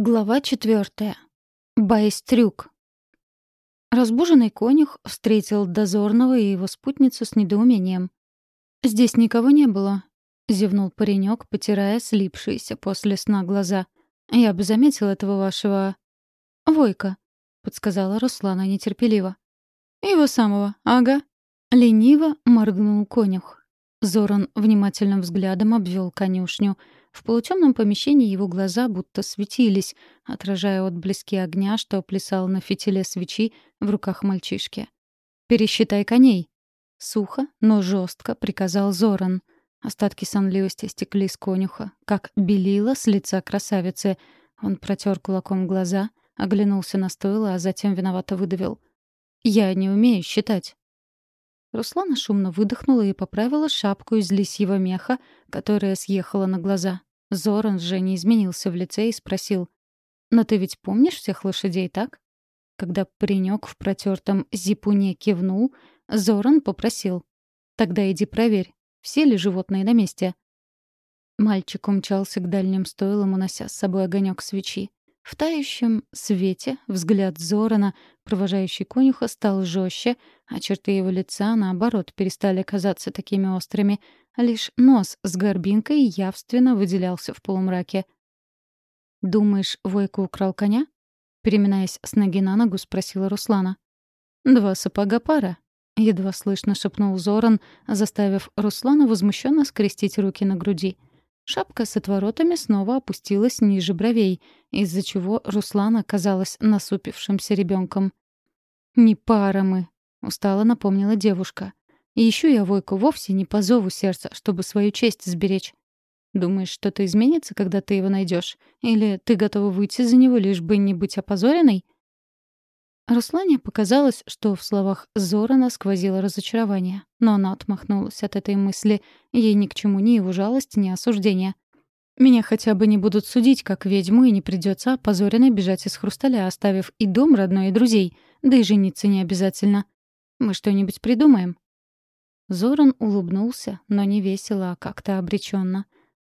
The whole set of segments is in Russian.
Глава четвертая. Байстрюк. Разбуженный конюх встретил дозорного и его спутницу с недоумением. «Здесь никого не было», — зевнул паренек, потирая слипшиеся после сна глаза. «Я бы заметил этого вашего...» «Войка», — подсказала Руслана нетерпеливо. «Его самого, ага». Лениво моргнул конюх. Зоран внимательным взглядом обвел конюшню — в полутемном помещении его глаза будто светились, отражая отблески огня, что плясал на фитиле свечи в руках мальчишки. «Пересчитай коней!» Сухо, но жестко приказал Зоран. Остатки сонливости стекли с конюха, как белила с лица красавицы. Он протер кулаком глаза, оглянулся на стойло, а затем виновато выдавил. «Я не умею считать». Руслана шумно выдохнула и поправила шапку из лисьего меха, которая съехала на глаза. Зоран же не изменился в лице и спросил. «Но ты ведь помнишь всех лошадей, так?» Когда паренек в протертом зипуне кивнул, Зоран попросил. «Тогда иди проверь, все ли животные на месте?» Мальчик умчался к дальним стойлам, унося с собой огонек свечи. В тающем свете взгляд Зорана, провожающий конюха, стал жестче, а черты его лица, наоборот, перестали казаться такими острыми. Лишь нос с горбинкой явственно выделялся в полумраке. «Думаешь, Войко украл коня?» Переминаясь с ноги на ногу, спросила Руслана. «Два сапога пара», — едва слышно шепнул Зоран, заставив Руслана возмущенно скрестить руки на груди — Шапка с отворотами снова опустилась ниже бровей, из-за чего Руслан оказалась насупившимся ребенком. «Не пара мы», — устало напомнила девушка. «И ищу я Войку вовсе не по зову сердца, чтобы свою честь сберечь. Думаешь, что-то изменится, когда ты его найдешь? Или ты готова выйти за него, лишь бы не быть опозоренной?» Руслане показалось, что в словах Зорана сквозило разочарование, но она отмахнулась от этой мысли. Ей ни к чему ни его жалость, ни осуждение. «Меня хотя бы не будут судить, как ведьму, и не придется опозоренной бежать из хрусталя, оставив и дом родной, и друзей. Да и жениться не обязательно. Мы что-нибудь придумаем?» Зоран улыбнулся, но не весело, а как-то обреченно.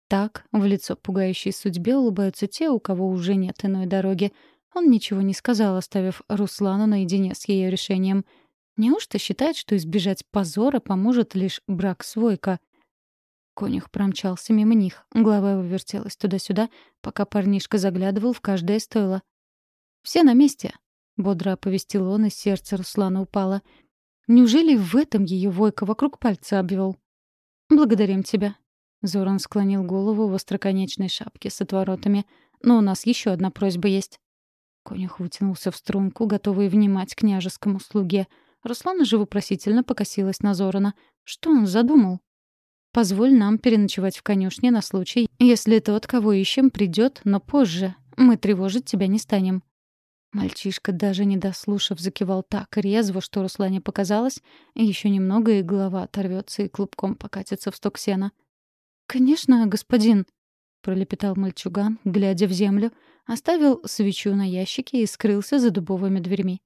Так, в лицо пугающей судьбе улыбаются те, у кого уже нет иной дороги — он ничего не сказал, оставив Руслану наедине с ее решением. Неужто считает, что избежать позора поможет лишь брак с Войко? Конюх промчался мимо них. Голова его вертелась туда-сюда, пока парнишка заглядывал в каждое стойло. «Все на месте», — бодро оповестил он, и сердце Руслана упало. «Неужели в этом ее Войко вокруг пальца обвел?» «Благодарим тебя». Зоран склонил голову в остроконечной шапке с отворотами. «Но у нас еще одна просьба есть». Конюх вытянулся в струнку, готовый внимать княжескому слуге. Руслана же вопросительно покосилась на Зорана. Что он задумал? «Позволь нам переночевать в конюшне на случай, если тот, кого ищем, придет, но позже. Мы тревожить тебя не станем». Мальчишка, даже не дослушав, закивал так резво, что Руслане показалось, еще немного и голова оторвется и клубком покатится в сток сена. «Конечно, господин», — пролепетал мальчуган, глядя в землю, оставил свечу на ящике и скрылся за дубовыми дверьми.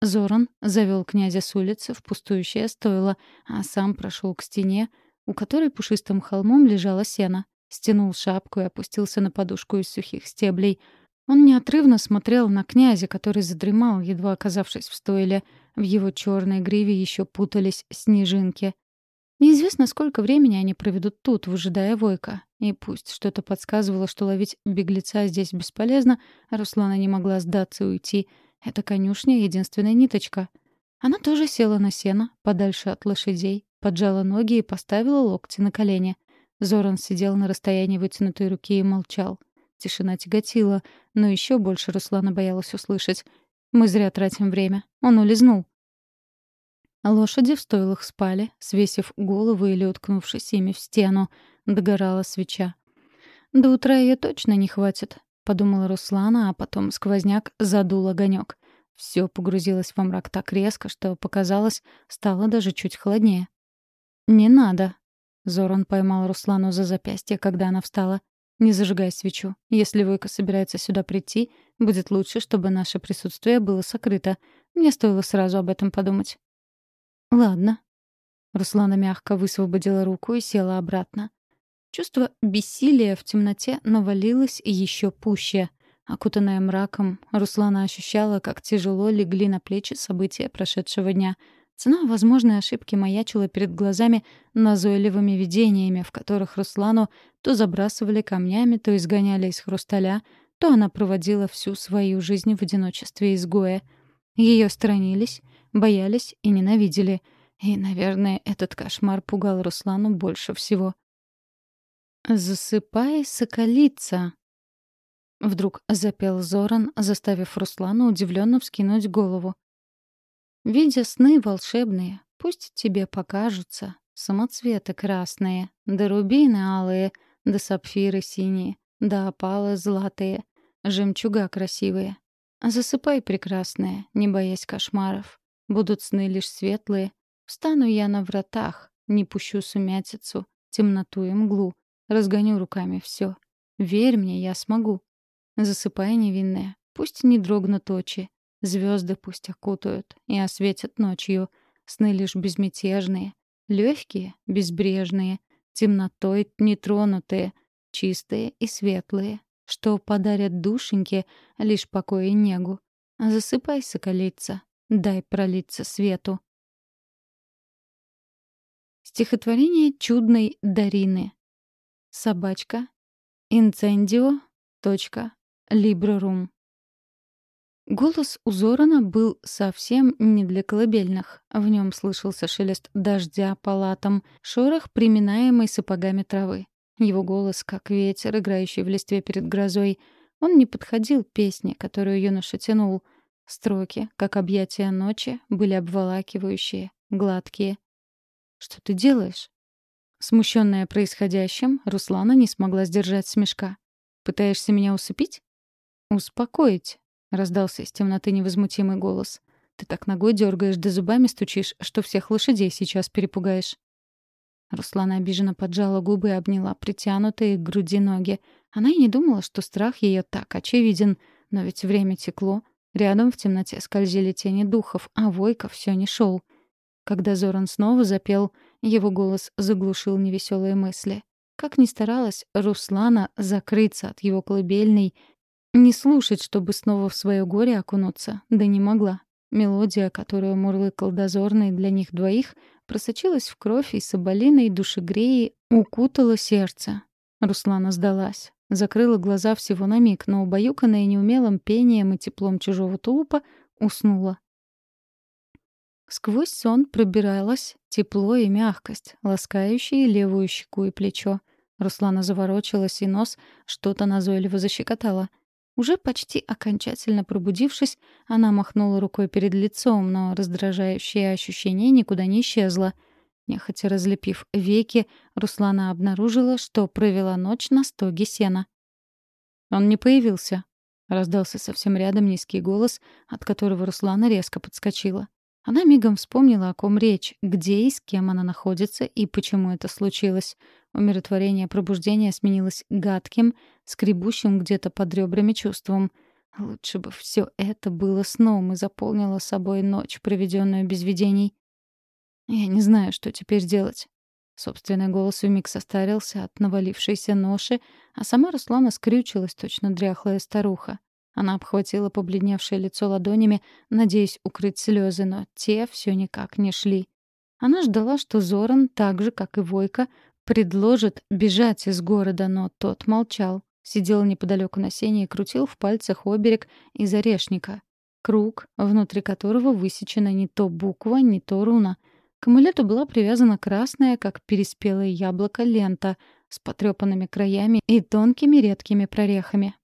Зоран завел князя с улицы в пустующее стойло, а сам прошел к стене, у которой пушистым холмом лежало сено, стянул шапку и опустился на подушку из сухих стеблей. Он неотрывно смотрел на князя, который задремал, едва оказавшись в стойле. В его черной гриве еще путались снежинки. Неизвестно, сколько времени они проведут тут, выжидая Войка. И пусть что-то подсказывало, что ловить беглеца здесь бесполезно, Руслана не могла сдаться и уйти. Эта конюшня — единственная ниточка. Она тоже села на сено, подальше от лошадей, поджала ноги и поставила локти на колени. Зоран сидел на расстоянии вытянутой руки и молчал. Тишина тяготила, но еще больше Руслана боялась услышать. «Мы зря тратим время. Он улизнул». Лошади в стойлах спали, свесив головы или уткнувшись ими в стену. Догорала свеча. «До утра ее точно не хватит», — подумала Руслана, а потом сквозняк задул огонек. Все погрузилось во мрак так резко, что, показалось, стало даже чуть холоднее. «Не надо», — Зоран поймал Руслану за запястье, когда она встала. «Не зажигай свечу. Если Войка собирается сюда прийти, будет лучше, чтобы наше присутствие было сокрыто. Мне стоило сразу об этом подумать». «Ладно». Руслана мягко высвободила руку и села обратно. Чувство бессилия в темноте навалилось еще пуще. Окутанная мраком, Руслана ощущала, как тяжело легли на плечи события прошедшего дня. Цена возможной ошибки маячила перед глазами назойливыми видениями, в которых Руслану то забрасывали камнями, то изгоняли из хрусталя, то она проводила всю свою жизнь в одиночестве изгоя. Ее сторонились, боялись и ненавидели. И, наверное, этот кошмар пугал Руслану больше всего. «Засыпай, соколица!» Вдруг запел Зоран, заставив Руслана удивленно вскинуть голову. «Видя сны волшебные, пусть тебе покажутся самоцветы красные, да рубины алые, да сапфиры синие, да опалы золотые, жемчуга красивые. Засыпай, прекрасная, не боясь кошмаров. Будут сны лишь светлые. Встану я на вратах, не пущу сумятицу, темноту и мглу, разгоню руками все. Верь мне, я смогу. Засыпай, невинная, пусть не дрогнут очи, звезды пусть окутают и осветят ночью. Сны лишь безмятежные, легкие, безбрежные, темнотой нетронутые, чистые и светлые, что подарят душеньке лишь покой и негу. Засыпай, соколица, дай пролиться свету. Стихотворение чудной Дарины. Собачка. Либрорум. Голос у Зорана был совсем не для колыбельных. В нем слышался шелест дождя по латам, шорох, приминаемый сапогами травы. Его голос, как ветер, играющий в листве перед грозой. Он не подходил песне, которую юноша тянул. Строки, как объятия ночи, были обволакивающие, гладкие. «Что ты делаешь?» Смущенная происходящим, Руслана не смогла сдержать смешка. «Пытаешься меня усыпить?» «Успокоить», — раздался из темноты невозмутимый голос. «Ты так ногой дергаешь да зубами стучишь, что всех лошадей сейчас перепугаешь». Руслана обиженно поджала губы и обняла притянутые к груди ноги. Она и не думала, что страх ее так очевиден. Но ведь время текло. Рядом в темноте скользили тени духов, а Войка все не шел. Когда Зоран снова запел, его голос заглушил невеселые мысли. Как ни старалась Руслана закрыться от его колыбельной, не слушать, чтобы снова в свое горе окунуться, да не могла. Мелодия, которую мурлыкал дозорный для них двоих, просочилась в кровь и соболиной душегреи укутала сердце. Руслана сдалась. Закрыла глаза всего на миг, но убаюканная неумелым пением и теплом чужого тулупа уснула. Сквозь сон пробиралось тепло и мягкость, ласкающие левую щеку и плечо. Руслана заворочилась, и нос что-то назойливо защекотало — уже почти окончательно пробудившись, она махнула рукой перед лицом, но раздражающее ощущение никуда не исчезло. Нехотя разлепив веки, Руслана обнаружила, что провела ночь на стоге сена. «Он не появился», — раздался совсем рядом низкий голос, от которого Руслана резко подскочила. Она мигом вспомнила, о ком речь, где и с кем она находится и почему это случилось. Умиротворение пробуждения сменилось гадким, скребущим где-то под ребрами чувством. Лучше бы все это было сном и заполнило собой ночь, проведенную без видений. Я не знаю, что теперь делать. Собственный голос вмиг состарился от навалившейся ноши, а сама Руслана скрючилась, точно дряхлая старуха. Она обхватила побледневшее лицо ладонями, надеясь укрыть слезы, но те все никак не шли. Она ждала, что Зоран, так же, как и Войка, предложит бежать из города, но тот молчал. Сидел неподалеку на сене и крутил в пальцах оберег из орешника. Круг, внутри которого высечена не то буква, не то руна. К амулету была привязана красная, как переспелое яблоко, лента с потрепанными краями и тонкими редкими прорехами.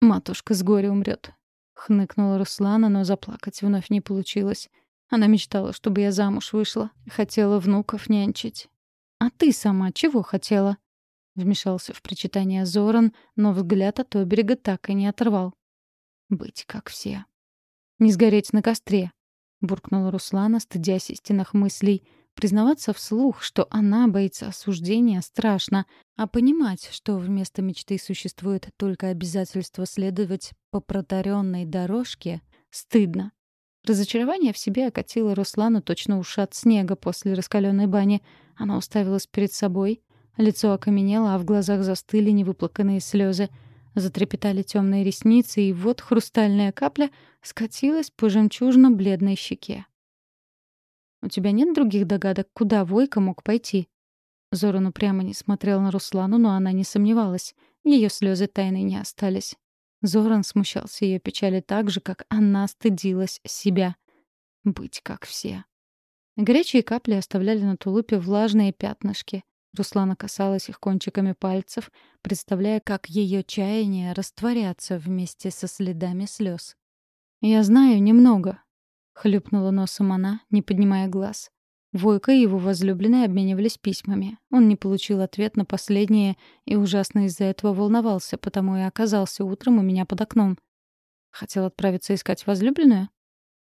«Матушка с горя умрет», — хныкнула Руслана, но заплакать вновь не получилось. Она мечтала, чтобы я замуж вышла, хотела внуков нянчить. «А ты сама чего хотела?» Вмешался в причитание Зоран, но взгляд от оберега так и не оторвал. «Быть как все». «Не сгореть на костре», — буркнула Руслана, стыдясь истинных мыслей — Признаваться вслух, что она боится осуждения, страшно, а понимать, что вместо мечты существует только обязательство следовать по протаренной дорожке, стыдно. Разочарование в себе окатило Руслану точно ушат снега после раскаленной бани. Она уставилась перед собой, лицо окаменело, а в глазах застыли невыплаканные слезы. Затрепетали темные ресницы, и вот хрустальная капля скатилась по жемчужно-бледной щеке. «У тебя нет других догадок, куда Войка мог пойти?» Зоран упрямо не смотрел на Руслану, но она не сомневалась. Ее слезы тайны не остались. Зоран смущался ее печали так же, как она стыдилась себя. Быть как все. Горячие капли оставляли на тулупе влажные пятнышки. Руслана касалась их кончиками пальцев, представляя, как ее чаяния растворятся вместе со следами слез. «Я знаю немного», — хлюпнула носом она, не поднимая глаз. Войко и его возлюбленные обменивались письмами. Он не получил ответ на последнее и ужасно из-за этого волновался, потому и оказался утром у меня под окном. Хотел отправиться искать возлюбленную?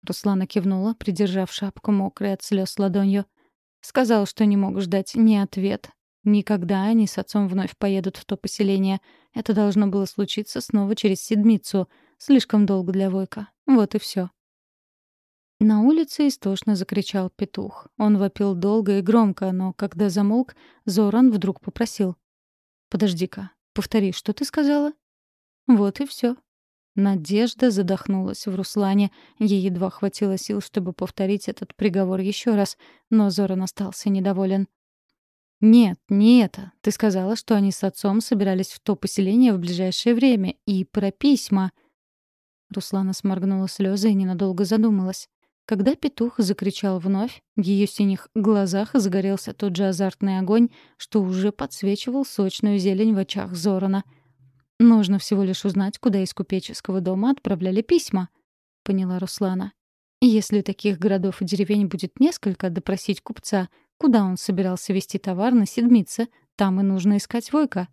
Руслана кивнула, придержав шапку мокрой от слез ладонью. Сказал, что не мог ждать ни ответ. Никогда они с отцом вновь поедут в то поселение. Это должно было случиться снова через седмицу. Слишком долго для Войка. Вот и все. На улице истошно закричал петух. Он вопил долго и громко, но когда замолк, Зоран вдруг попросил. «Подожди-ка, повтори, что ты сказала?» Вот и все. Надежда задохнулась в Руслане. Ей едва хватило сил, чтобы повторить этот приговор еще раз, но Зоран остался недоволен. «Нет, не это. Ты сказала, что они с отцом собирались в то поселение в ближайшее время. И про письма...» Руслана сморгнула слезы и ненадолго задумалась. Когда петух закричал вновь, в ее синих глазах загорелся тот же азартный огонь, что уже подсвечивал сочную зелень в очах Зорана. «Нужно всего лишь узнать, куда из купеческого дома отправляли письма», — поняла Руслана. «Если таких городов и деревень будет несколько, допросить купца, куда он собирался везти товар на седмице, там и нужно искать Войка».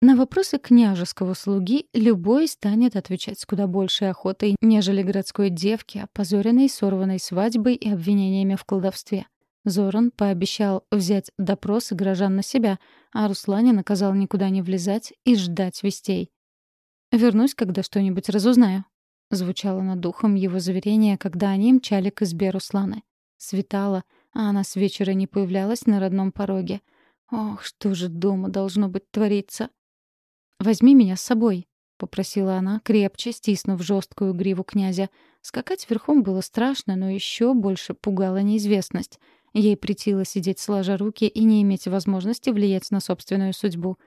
На вопросы княжеского слуги любой станет отвечать с куда большей охотой, нежели городской девке, опозоренной сорванной свадьбой и обвинениями в колдовстве. Зоран пообещал взять допросы горожан на себя, а Руслане наказал никуда не влезать и ждать вестей. «Вернусь, когда что-нибудь разузнаю», — звучало над духом его заверение, когда они мчали к избе Русланы. Светало, а она с вечера не появлялась на родном пороге. Ох, что же дома должно быть твориться? «Возьми меня с собой», — попросила она, крепче стиснув жесткую гриву князя. Скакать верхом было страшно, но еще больше пугала неизвестность. Ей притило сидеть сложа руки и не иметь возможности влиять на собственную судьбу.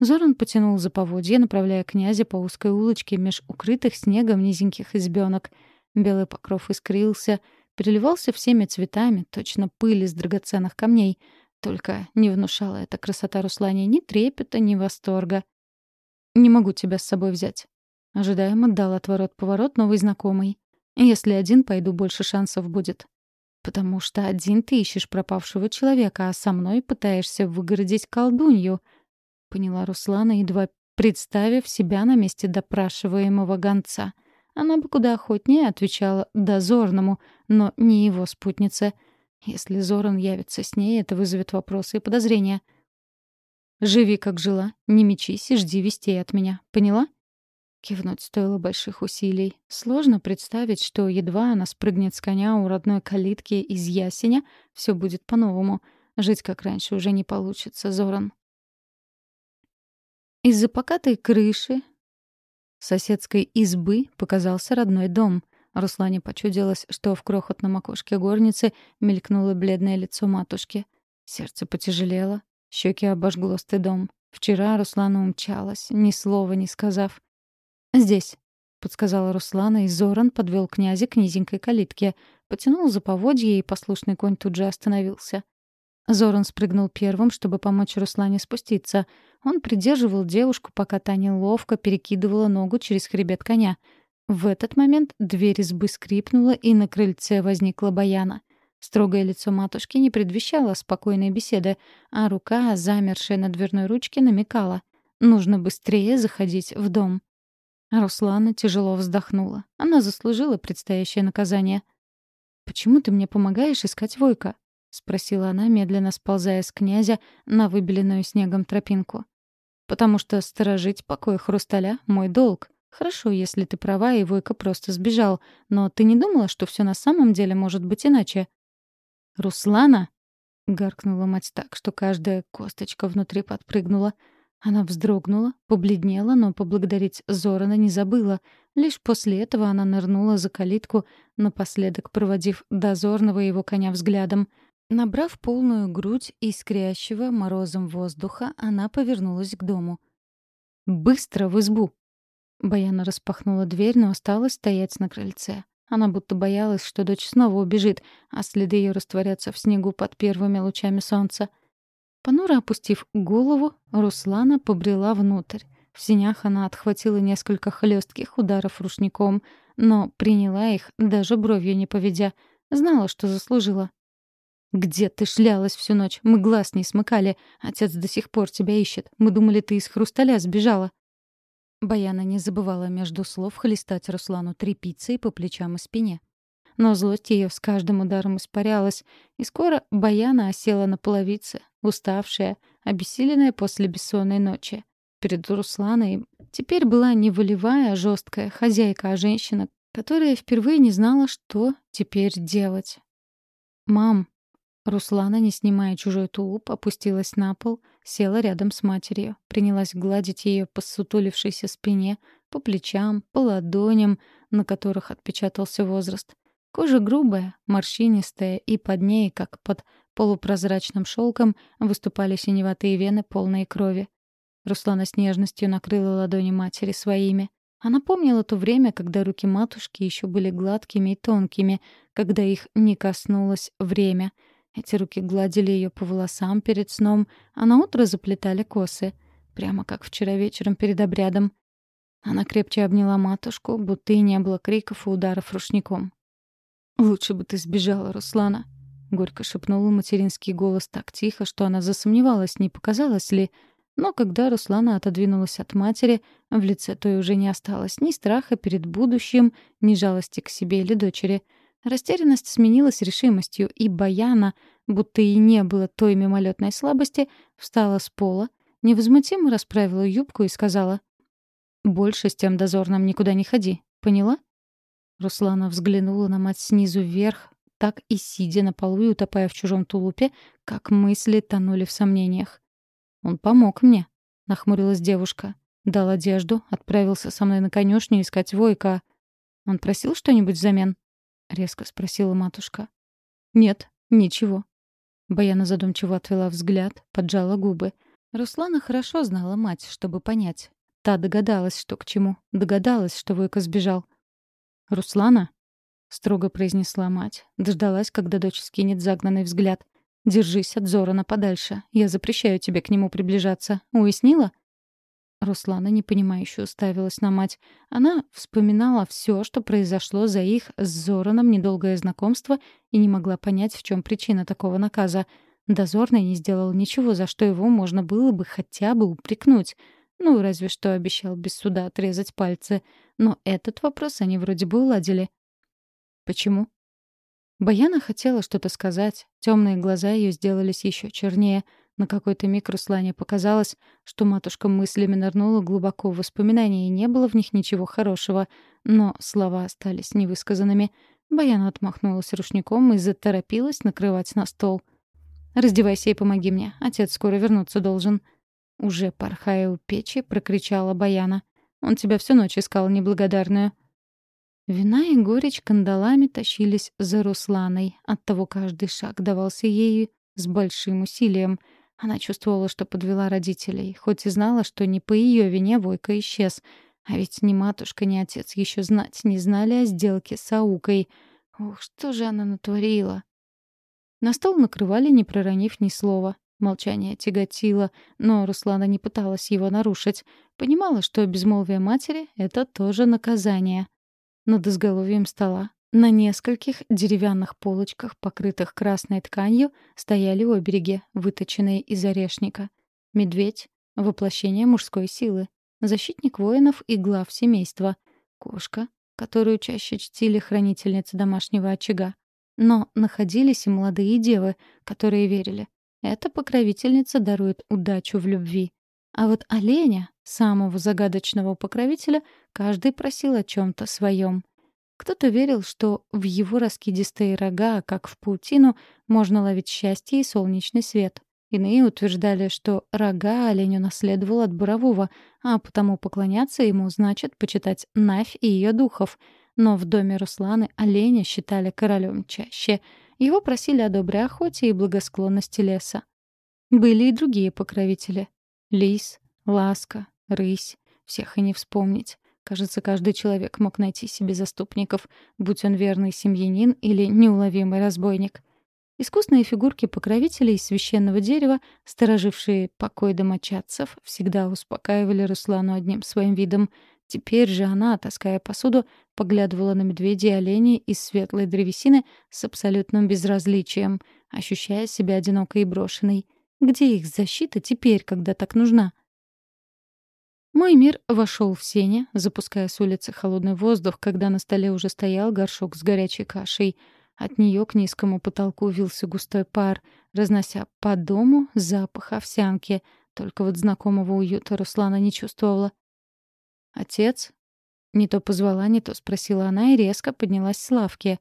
Зоран потянул за поводья, направляя князя по узкой улочке меж укрытых снегом низеньких избенок. Белый покров искрился, переливался всеми цветами, точно пыль из драгоценных камней. Только не внушала эта красота Руслане ни трепета, ни восторга. «Не могу тебя с собой взять». Ожидаемо дал отворот-поворот новый знакомый. «Если один пойду, больше шансов будет». «Потому что один ты ищешь пропавшего человека, а со мной пытаешься выгородить колдунью», — поняла Руслана, едва представив себя на месте допрашиваемого гонца. Она бы куда охотнее отвечала «дозорному», но не его спутнице. Если Зоран явится с ней, это вызовет вопросы и подозрения — Живи, как жила, не мечись и жди вестей от меня. Поняла?» Кивнуть стоило больших усилий. Сложно представить, что едва она спрыгнет с коня у родной калитки из ясеня, все будет по-новому. Жить как раньше уже не получится, Зоран. Из-за покатой крыши соседской избы показался родной дом. Руслане почудилось, что в крохотном окошке горницы мелькнуло бледное лицо матушки. Сердце потяжелело, Щеки обожгло стыдом. Вчера Руслана умчалась, ни слова не сказав. «Здесь», — подсказала Руслана, и Зоран подвел князя к низенькой калитке, потянул за поводье, и послушный конь тут же остановился. Зоран спрыгнул первым, чтобы помочь Руслане спуститься. Он придерживал девушку, пока Таня ловко перекидывала ногу через хребет коня. В этот момент дверь избы скрипнула, и на крыльце возникла Баяна. Строгое лицо матушки не предвещало спокойной беседы, а рука, замершая на дверной ручке, намекала. Нужно быстрее заходить в дом. Руслана тяжело вздохнула. Она заслужила предстоящее наказание. «Почему ты мне помогаешь искать Войка?» — спросила она, медленно сползая с князя на выбеленную снегом тропинку. «Потому что сторожить покой хрусталя — мой долг. Хорошо, если ты права, и Войка просто сбежал. Но ты не думала, что все на самом деле может быть иначе?» «Руслана!» — гаркнула мать так, что каждая косточка внутри подпрыгнула. Она вздрогнула, побледнела, но поблагодарить Зорана не забыла. Лишь после этого она нырнула за калитку, напоследок проводив дозорного его коня взглядом. Набрав полную грудь искрящего морозом воздуха, она повернулась к дому. «Быстро в избу!» Баяна распахнула дверь, но осталась стоять на крыльце. Она будто боялась, что дочь снова убежит, а следы ее растворятся в снегу под первыми лучами солнца. Понуро опустив голову, Руслана побрела внутрь. В синях она отхватила несколько хлестких ударов рушником, но приняла их, даже бровью не поведя. Знала, что заслужила. «Где ты шлялась всю ночь? Мы глаз не смыкали. Отец до сих пор тебя ищет. Мы думали, ты из хрусталя сбежала». Баяна не забывала между слов хлестать Руслану тряпицей по плечам и спине. Но злость ее с каждым ударом испарялась, и скоро Баяна осела на половице, уставшая, обессиленная после бессонной ночи. Перед Русланой теперь была не волевая, жесткая хозяйка, а женщина, которая впервые не знала, что теперь делать. «Мам!» Руслана, не снимая чужой тулуп, опустилась на пол, села рядом с матерью, принялась гладить ее по сутулившейся спине, по плечам, по ладоням, на которых отпечатался возраст. Кожа грубая, морщинистая, и под ней, как под полупрозрачным шелком, выступали синеватые вены, полные крови. Руслана с нежностью накрыла ладони матери своими. Она помнила то время, когда руки матушки еще были гладкими и тонкими, когда их не коснулось время — эти руки гладили ее по волосам перед сном, а на утро заплетали косы, прямо как вчера вечером перед обрядом. Она крепче обняла матушку, будто и не было криков и ударов рушником. «Лучше бы ты сбежала, Руслана», — горько шепнул материнский голос так тихо, что она засомневалась, не показалось ли. Но когда Руслана отодвинулась от матери, в лице той уже не осталось ни страха перед будущим, ни жалости к себе или дочери — Растерянность сменилась решимостью, и Баяна, будто и не было той мимолетной слабости, встала с пола, невозмутимо расправила юбку и сказала «Больше с тем дозорным никуда не ходи, поняла?» Руслана взглянула на мать снизу вверх, так и сидя на полу и утопая в чужом тулупе, как мысли тонули в сомнениях. «Он помог мне», — нахмурилась девушка. Дал одежду, отправился со мной на конюшню искать Войка. Он просил что-нибудь взамен? — резко спросила матушка. «Нет, ничего». Баяна задумчиво отвела взгляд, поджала губы. Руслана хорошо знала мать, чтобы понять. Та догадалась, что к чему. Догадалась, что Войко сбежал. «Руслана?» — строго произнесла мать. Дождалась, когда дочь скинет загнанный взгляд. «Держись от Зорана подальше. Я запрещаю тебе к нему приближаться. Уяснила?» Руслана непонимающе уставилась на мать. Она вспоминала все, что произошло за их с Зораном недолгое знакомство и не могла понять, в чем причина такого наказа. Дозорный не сделал ничего, за что его можно было бы хотя бы упрекнуть. Ну, разве что обещал без суда отрезать пальцы. Но этот вопрос они вроде бы уладили. Почему? Баяна хотела что-то сказать. Темные глаза ее сделались еще чернее — на какой-то миг Руслане показалось, что матушка мыслями нырнула глубоко в воспоминания, и не было в них ничего хорошего, но слова остались невысказанными. Баяна отмахнулась рушником и заторопилась накрывать на стол. «Раздевайся и помоги мне, отец скоро вернуться должен». Уже порхая у печи, прокричала Баяна. «Он тебя всю ночь искал, неблагодарную». Вина и горечь кандалами тащились за Русланой, оттого каждый шаг давался ей с большим усилием — она чувствовала, что подвела родителей, хоть и знала, что не по ее вине Войка исчез. А ведь ни матушка, ни отец еще знать не знали о сделке с Аукой. Ух, что же она натворила? На стол накрывали, не проронив ни слова. Молчание тяготило, но Руслана не пыталась его нарушить. Понимала, что безмолвие матери — это тоже наказание. Над изголовьем стола на нескольких деревянных полочках, покрытых красной тканью, стояли обереги, выточенные из орешника. Медведь — воплощение мужской силы. Защитник воинов и глав семейства. Кошка, которую чаще чтили хранительницы домашнего очага. Но находились и молодые девы, которые верили. Эта покровительница дарует удачу в любви. А вот оленя, самого загадочного покровителя, каждый просил о чем то своем. Кто-то верил, что в его раскидистые рога, как в паутину, можно ловить счастье и солнечный свет. Иные утверждали, что рога олень унаследовал от бурового, а потому поклоняться ему значит почитать Навь и ее духов. Но в доме Русланы оленя считали королем чаще. Его просили о доброй охоте и благосклонности леса. Были и другие покровители. Лис, ласка, рысь. Всех и не вспомнить. Кажется, каждый человек мог найти себе заступников, будь он верный семьянин или неуловимый разбойник. Искусные фигурки покровителей священного дерева, сторожившие покой домочадцев, всегда успокаивали Руслану одним своим видом. Теперь же она, таская посуду, поглядывала на медведей и оленей из светлой древесины с абсолютным безразличием, ощущая себя одинокой и брошенной. Где их защита теперь, когда так нужна? Мой мир вошел в сене, запуская с улицы холодный воздух, когда на столе уже стоял горшок с горячей кашей — от нее к низкому потолку вился густой пар, разнося по дому запах овсянки. Только вот знакомого уюта Руслана не чувствовала. «Отец?» Не то позвала, не то спросила она и резко поднялась с лавки.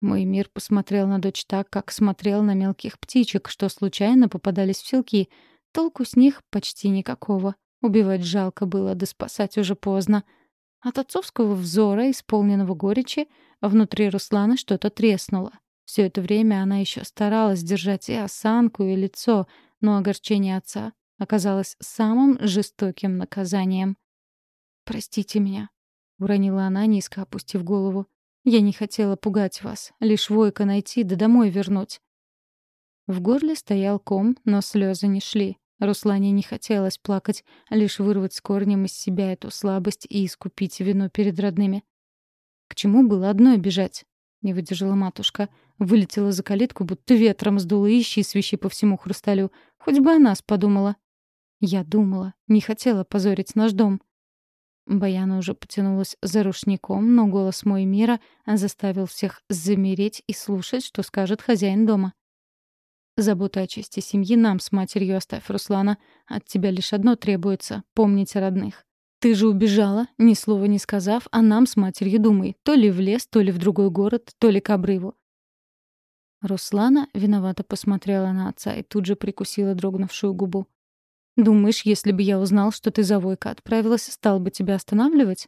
Мой мир посмотрел на дочь так, как смотрел на мелких птичек, что случайно попадались в селки. Толку с них почти никакого. Убивать жалко было, да спасать уже поздно. От отцовского взора, исполненного горечи, внутри Руслана что-то треснуло. Все это время она еще старалась держать и осанку, и лицо, но огорчение отца оказалось самым жестоким наказанием. «Простите меня», — уронила она, низко опустив голову. «Я не хотела пугать вас, лишь Войка найти да домой вернуть». В горле стоял ком, но слезы не шли. Руслане не хотелось плакать, лишь вырвать с корнем из себя эту слабость и искупить вину перед родными. К чему было одной бежать? Не выдержала матушка. Вылетела за калитку, будто ветром сдула ищи свищи по всему хрусталю. Хоть бы о нас подумала. Я думала, не хотела позорить наш дом. Баяна уже потянулась за рушником, но голос мой мира заставил всех замереть и слушать, что скажет хозяин дома. Забота о чести семьи нам с матерью оставь, Руслана. От тебя лишь одно требуется — помнить о родных. Ты же убежала, ни слова не сказав, а нам с матерью думай. То ли в лес, то ли в другой город, то ли к обрыву. Руслана виновато посмотрела на отца и тут же прикусила дрогнувшую губу. «Думаешь, если бы я узнал, что ты за Войка отправилась, стал бы тебя останавливать?»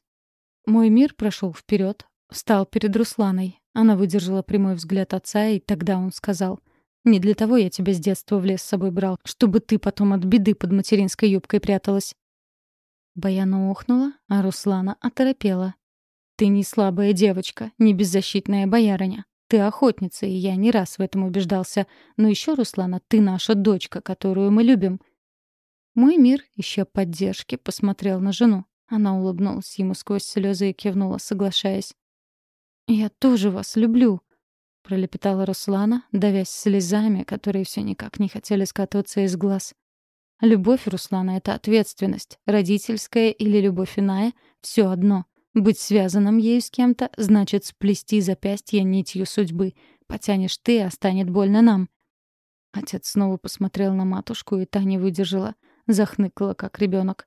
Мой мир прошел вперед, встал перед Русланой. Она выдержала прямой взгляд отца, и тогда он сказал — не для того я тебя с детства в лес с собой брал, чтобы ты потом от беды под материнской юбкой пряталась». Баяна охнула, а Руслана оторопела. «Ты не слабая девочка, не беззащитная боярыня. Ты охотница, и я не раз в этом убеждался. Но еще, Руслана, ты наша дочка, которую мы любим». Мой мир, ища поддержки, посмотрел на жену. Она улыбнулась ему сквозь слезы и кивнула, соглашаясь. «Я тоже вас люблю», пролепетала Руслана, давясь слезами, которые все никак не хотели скатываться из глаз. Любовь Руслана — это ответственность, родительская или любовь иная — все одно. Быть связанным ею с кем-то значит сплести запястье нитью судьбы. Потянешь ты, а станет больно нам. Отец снова посмотрел на матушку, и та не выдержала. Захныкала, как ребенок.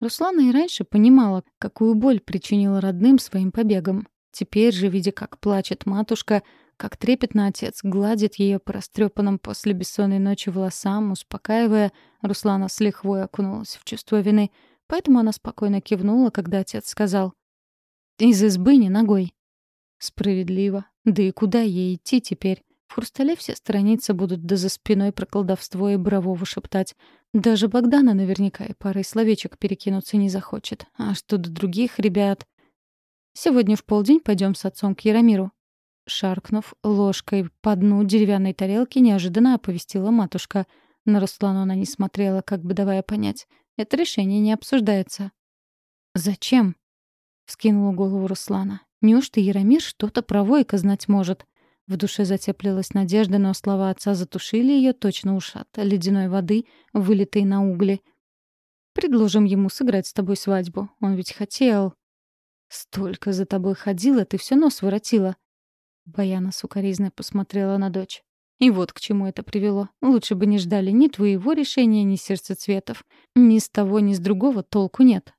Руслана и раньше понимала, какую боль причинила родным своим побегом. Теперь же, видя, как плачет матушка, как трепетно отец гладит ее по растрепанным после бессонной ночи волосам, успокаивая, Руслана с лихвой окунулась в чувство вины. Поэтому она спокойно кивнула, когда отец сказал «Из избы не ногой». Справедливо. Да и куда ей идти теперь? В хрустале все страницы будут да за спиной про колдовство и бравого шептать. Даже Богдана наверняка и парой словечек перекинуться не захочет. А что до других ребят? Сегодня в полдень пойдем с отцом к Яромиру. Шаркнув ложкой по дну деревянной тарелки, неожиданно оповестила матушка. На Руслану она не смотрела, как бы давая понять. Это решение не обсуждается. «Зачем?» — вскинула голову Руслана. «Неужто Яромир что-то про Войка знать может?» В душе затеплилась надежда, но слова отца затушили ее точно ушат ледяной воды, вылитой на угли. «Предложим ему сыграть с тобой свадьбу. Он ведь хотел...» «Столько за тобой ходила, ты все нос воротила», Баяна сукоризно посмотрела на дочь. И вот к чему это привело. Лучше бы не ждали ни твоего решения, ни сердцецветов. Ни с того, ни с другого толку нет.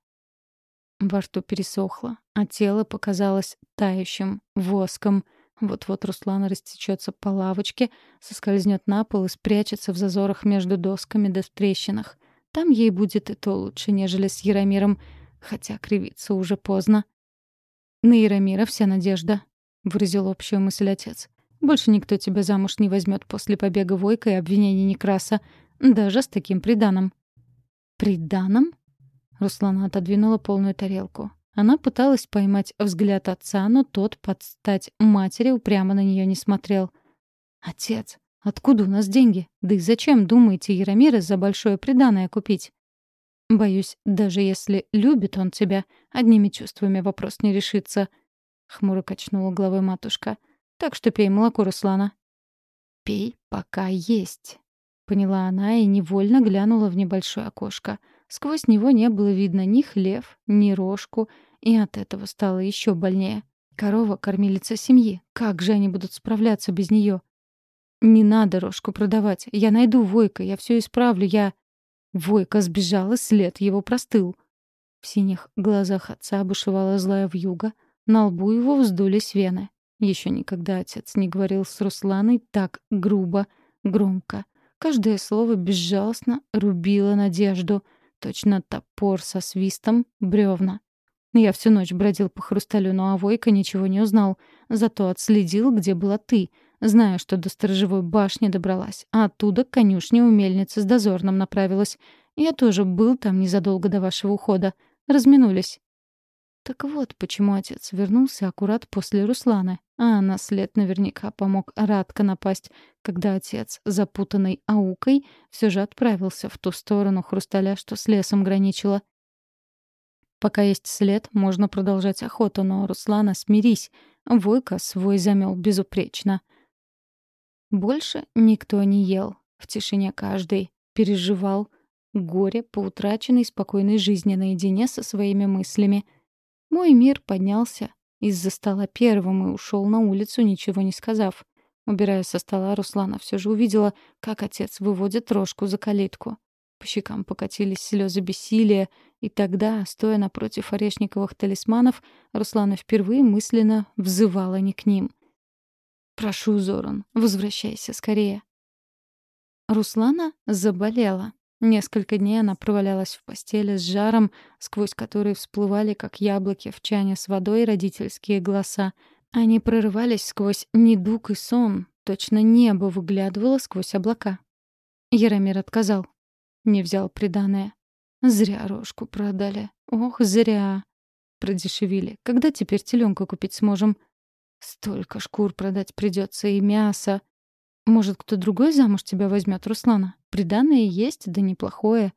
Во рту пересохло, а тело показалось тающим, воском. Вот-вот Руслана растечется по лавочке, соскользнет на пол и спрячется в зазорах между досками да в трещинах. Там ей будет и то лучше, нежели с Яромиром, хотя кривиться уже поздно. «На Яромира вся надежда», — выразил общую мысль отец. «Больше никто тебя замуж не возьмет после побега Войка и обвинений Некраса, даже с таким приданым». «Приданым?» Руслана отодвинула полную тарелку. Она пыталась поймать взгляд отца, но тот под стать матери упрямо на нее не смотрел. «Отец, откуда у нас деньги? Да и зачем, думаете, Яромира за большое преданное купить?» «Боюсь, даже если любит он тебя, одними чувствами вопрос не решится», — хмуро качнула головой матушка. «Так что пей молоко, Руслана». «Пей, пока есть», — поняла она и невольно глянула в небольшое окошко. Сквозь него не было видно ни хлев, ни рожку, и от этого стало еще больнее. Корова — кормилица семьи. Как же они будут справляться без нее? «Не надо рожку продавать. Я найду Войка, я все исправлю, я...» Войка сбежал, и след его простыл. В синих глазах отца бушевала злая вьюга, на лбу его вздулись вены. Еще никогда отец не говорил с Русланой так грубо, громко. Каждое слово безжалостно рубило надежду. Точно топор со свистом бревна. Я всю ночь бродил по хрусталю, но Авойка ничего не узнал. Зато отследил, где была ты, зная, что до сторожевой башни добралась, а оттуда к конюшне у мельницы с дозорным направилась. Я тоже был там незадолго до вашего ухода. Разминулись. Так вот, почему отец вернулся аккурат после Руслана. А на след наверняка помог Радко напасть, когда отец, запутанный аукой, все же отправился в ту сторону хрусталя, что с лесом граничила. Пока есть след, можно продолжать охоту, но, Руслана, смирись. Войка свой замел безупречно. Больше никто не ел. В тишине каждый переживал горе по утраченной спокойной жизни наедине со своими мыслями. Мой мир поднялся из-за стола первым и ушел на улицу, ничего не сказав. Убирая со стола, Руслана все же увидела, как отец выводит рожку за калитку. По щекам покатились слезы бессилия, и тогда, стоя напротив орешниковых талисманов, Руслана впервые мысленно взывала не к ним. «Прошу, Зоран, возвращайся скорее». Руслана заболела. Несколько дней она провалялась в постели с жаром, сквозь который всплывали, как яблоки в чане с водой, родительские голоса. Они прорывались сквозь недуг и сон, точно небо выглядывало сквозь облака. Яромир отказал. Не взял приданое. Зря рожку продали. Ох, зря. Продешевили. Когда теперь теленка купить сможем? Столько шкур продать придется и мясо. Может, кто другой замуж тебя возьмет, Руслана? Приданное есть, да неплохое.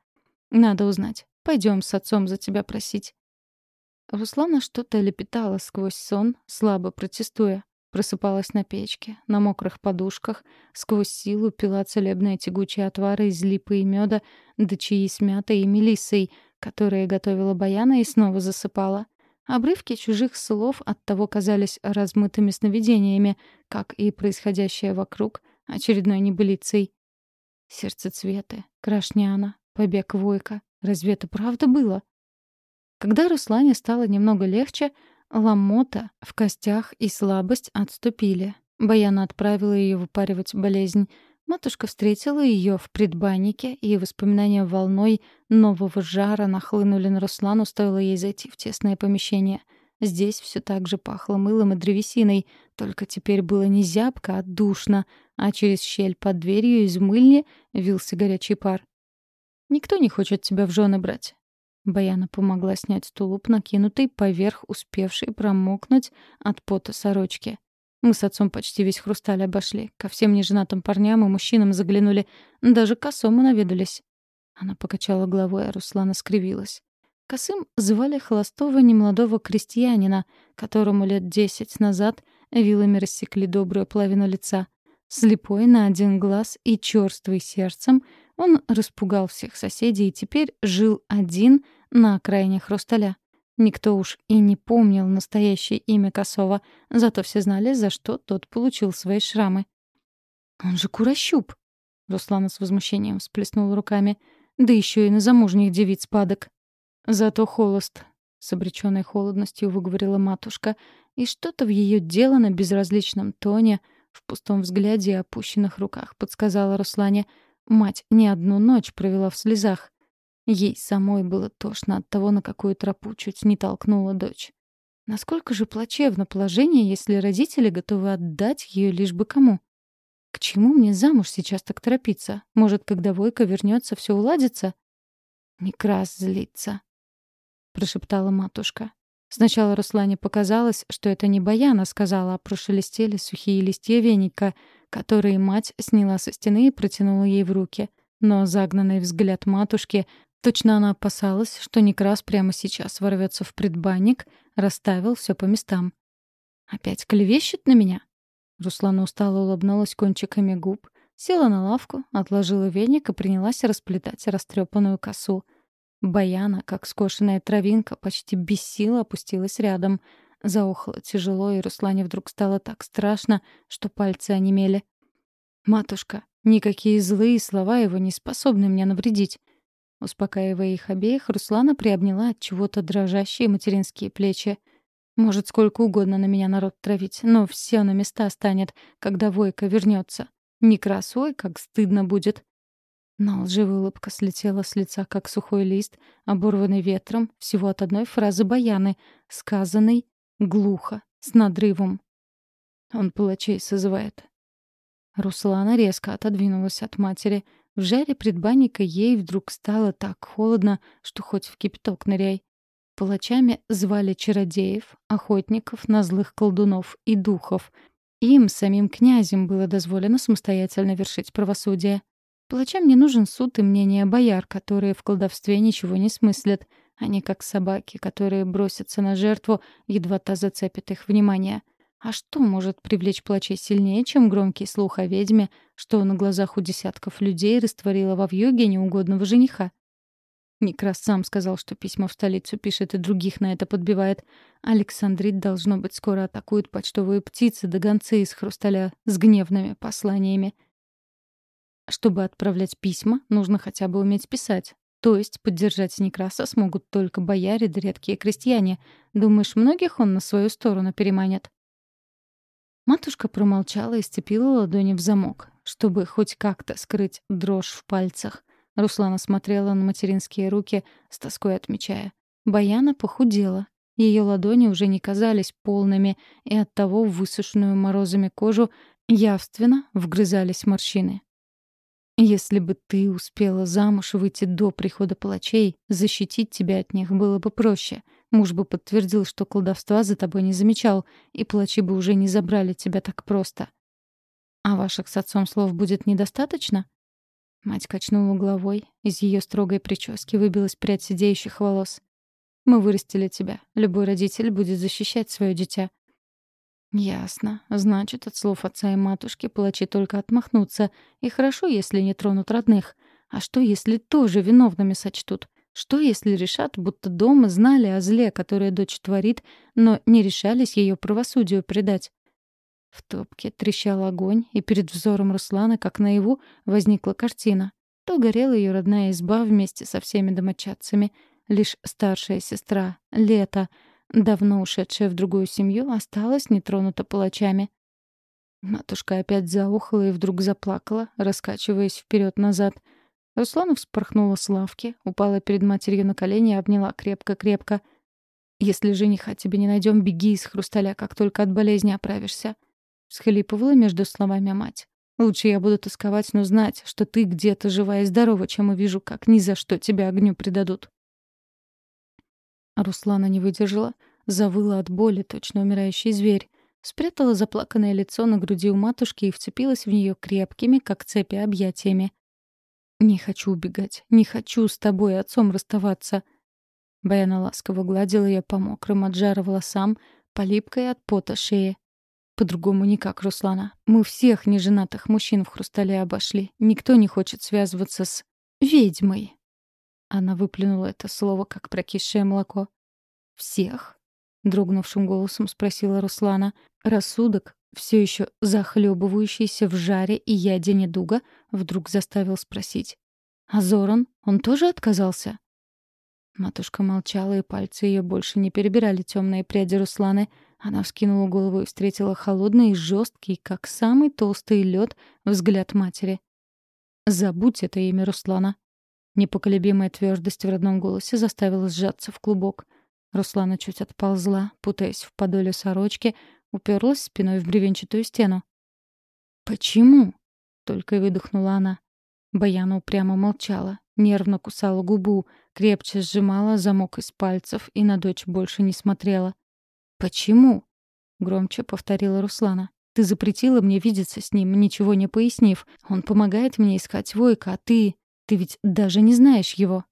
Надо узнать. Пойдем с отцом за тебя просить. Руслана что-то лепетала сквозь сон, слабо протестуя. Просыпалась на печке, на мокрых подушках, сквозь силу пила целебные тягучие отвары из липы и меда, да чаи с мятой и мелиссой, которые готовила Баяна и снова засыпала. Обрывки чужих слов оттого казались размытыми сновидениями, как и происходящее вокруг очередной небылицей. Сердцецветы, крашняна, побег Войка. Разве это правда было? Когда Руслане стало немного легче, Ломота в костях и слабость отступили. Баяна отправила ее выпаривать болезнь. Матушка встретила ее в предбаннике, и воспоминания волной нового жара нахлынули на Руслану, стоило ей зайти в тесное помещение. Здесь все так же пахло мылом и древесиной, только теперь было не зябко, а душно, а через щель под дверью из мыльни вился горячий пар. «Никто не хочет тебя в жены брать. Баяна помогла снять тулуп, накинутый поверх успевшей промокнуть от пота сорочки. Мы с отцом почти весь хрусталь обошли. Ко всем неженатым парням и мужчинам заглянули. Даже к косому наведались. Она покачала головой, а Руслана скривилась. Косым звали холостого немолодого крестьянина, которому лет десять назад вилами рассекли добрую половину лица. Слепой на один глаз и чёрствый сердцем, он распугал всех соседей и теперь жил один на окраине Хрусталя. Никто уж и не помнил настоящее имя Косова, зато все знали, за что тот получил свои шрамы. «Он же Курощуп!» — Руслана с возмущением всплеснула руками. «Да еще и на замужних девиц падок!» «Зато холост!» — с обреченной холодностью выговорила матушка. И что-то в ее делано безразличном тоне, в пустом взгляде и опущенных руках подсказала Руслане. Мать не одну ночь провела в слезах. Ей самой было тошно от того, на какую тропу чуть не толкнула дочь. Насколько же плачевно положение, если родители готовы отдать ее лишь бы кому? К чему мне замуж сейчас так торопиться? Может, когда Войка вернется, все уладится? Некрас злится, прошептала матушка. Сначала Руслане показалось, что это не Баяна сказала, а прошелестели сухие листья веника, которые мать сняла со стены и протянула ей в руки. Но загнанный взгляд матушки Точно она опасалась, что Некрас прямо сейчас ворвется в предбанник, расставил все по местам. «Опять клевещет на меня?» Руслана устало улыбнулась кончиками губ, села на лавку, отложила веник и принялась расплетать растрепанную косу. Баяна, как скошенная травинка, почти без сил опустилась рядом. Заохала тяжело, и Руслане вдруг стало так страшно, что пальцы онемели. «Матушка, никакие злые слова его не способны мне навредить. Успокаивая их обеих, Руслана приобняла от чего-то дрожащие материнские плечи. «Может, сколько угодно на меня народ травить, но все на места станет, когда Войка вернется. Не красой, как стыдно будет». Но лживая улыбка слетела с лица, как сухой лист, оборванный ветром, всего от одной фразы Баяны, сказанной глухо, с надрывом. Он палачей созывает. Руслана резко отодвинулась от матери — в жаре предбанника ей вдруг стало так холодно, что хоть в кипяток ныряй. Палачами звали чародеев, охотников на злых колдунов и духов. Им, самим князем, было дозволено самостоятельно вершить правосудие. Палачам не нужен суд и мнение бояр, которые в колдовстве ничего не смыслят. Они как собаки, которые бросятся на жертву, едва та зацепит их внимание. А что может привлечь плачей сильнее, чем громкий слух о ведьме, что на глазах у десятков людей растворила во вьюге неугодного жениха? Некрас сам сказал, что письма в столицу пишет и других на это подбивает. Александрит, должно быть, скоро атакуют почтовые птицы да гонцы из хрусталя с гневными посланиями. Чтобы отправлять письма, нужно хотя бы уметь писать. То есть поддержать Некраса смогут только бояре да редкие крестьяне. Думаешь, многих он на свою сторону переманит? Матушка промолчала и сцепила ладони в замок, чтобы хоть как-то скрыть дрожь в пальцах. Руслана смотрела на материнские руки, с тоской отмечая. Баяна похудела. Ее ладони уже не казались полными, и оттого в высушенную морозами кожу явственно вгрызались морщины. Если бы ты успела замуж выйти до прихода палачей, защитить тебя от них было бы проще — Муж бы подтвердил, что колдовства за тобой не замечал, и плачи бы уже не забрали тебя так просто. А ваших с отцом слов будет недостаточно? Мать качнула головой, из ее строгой прически выбилась прядь сидеющих волос. Мы вырастили тебя. Любой родитель будет защищать свое дитя. Ясно. Значит, от слов отца и матушки плачи только отмахнуться. И хорошо, если не тронут родных. А что, если тоже виновными сочтут? Что, если решат, будто дома знали о зле, которое дочь творит, но не решались ее правосудию предать? В топке трещал огонь, и перед взором Руслана, как наяву, возникла картина. То горела ее родная изба вместе со всеми домочадцами. Лишь старшая сестра, Лето, давно ушедшая в другую семью, осталась нетронута палачами. Матушка опять заухала и вдруг заплакала, раскачиваясь вперед назад — Руслана вспорхнула с лавки, упала перед матерью на колени и обняла крепко-крепко. «Если жениха тебе не найдем, беги из хрусталя, как только от болезни оправишься», — всхлипывала между словами мать. «Лучше я буду тосковать, но знать, что ты где-то жива и здорова, чем увижу, как ни за что тебя огню предадут». Руслана не выдержала, завыла от боли, точно умирающий зверь. Спрятала заплаканное лицо на груди у матушки и вцепилась в нее крепкими, как цепи, объятиями. «Не хочу убегать. Не хочу с тобой, отцом, расставаться». Баяна ласково гладила ее по мокрым от жара волосам, по липкой от пота шее. По-другому никак, Руслана. Мы всех неженатых мужчин в хрустале обошли. Никто не хочет связываться с ведьмой. Она выплюнула это слово, как прокисшее молоко. «Всех?» — дрогнувшим голосом спросила Руслана. Рассудок, все еще захлебывающийся в жаре и яде недуга, вдруг заставил спросить. «А Зоран? Он тоже отказался?» Матушка молчала, и пальцы ее больше не перебирали темные пряди Русланы. Она вскинула голову и встретила холодный и жесткий, как самый толстый лед, взгляд матери. «Забудь это имя Руслана». Непоколебимая твердость в родном голосе заставила сжаться в клубок. Руслана чуть отползла, путаясь в подоле сорочки, уперлась спиной в бревенчатую стену. «Почему?» — только и выдохнула она. Баяна упрямо молчала, нервно кусала губу, крепче сжимала замок из пальцев и на дочь больше не смотрела. «Почему?» — громче повторила Руслана. «Ты запретила мне видеться с ним, ничего не пояснив. Он помогает мне искать Войка, а ты... Ты ведь даже не знаешь его».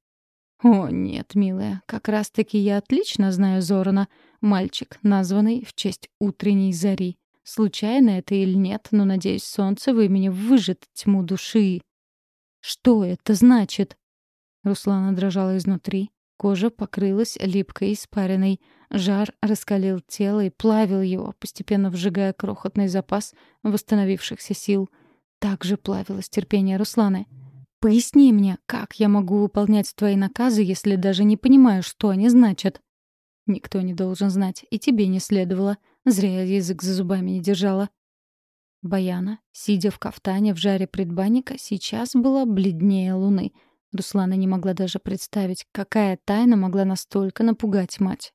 «О, нет, милая, как раз-таки я отлично знаю Зорана. Мальчик, названный в честь утренней зари. Случайно это или нет, но, надеюсь, солнце в имени выжжет тьму души. Что это значит? Руслана дрожала изнутри. Кожа покрылась липкой испариной. Жар раскалил тело и плавил его, постепенно вжигая крохотный запас восстановившихся сил. Так же плавилось терпение Русланы. «Поясни мне, как я могу выполнять твои наказы, если даже не понимаю, что они значат?» «Никто не должен знать, и тебе не следовало. Зря я язык за зубами не держала». Баяна, сидя в кафтане в жаре предбанника, сейчас была бледнее луны. Руслана не могла даже представить, какая тайна могла настолько напугать мать.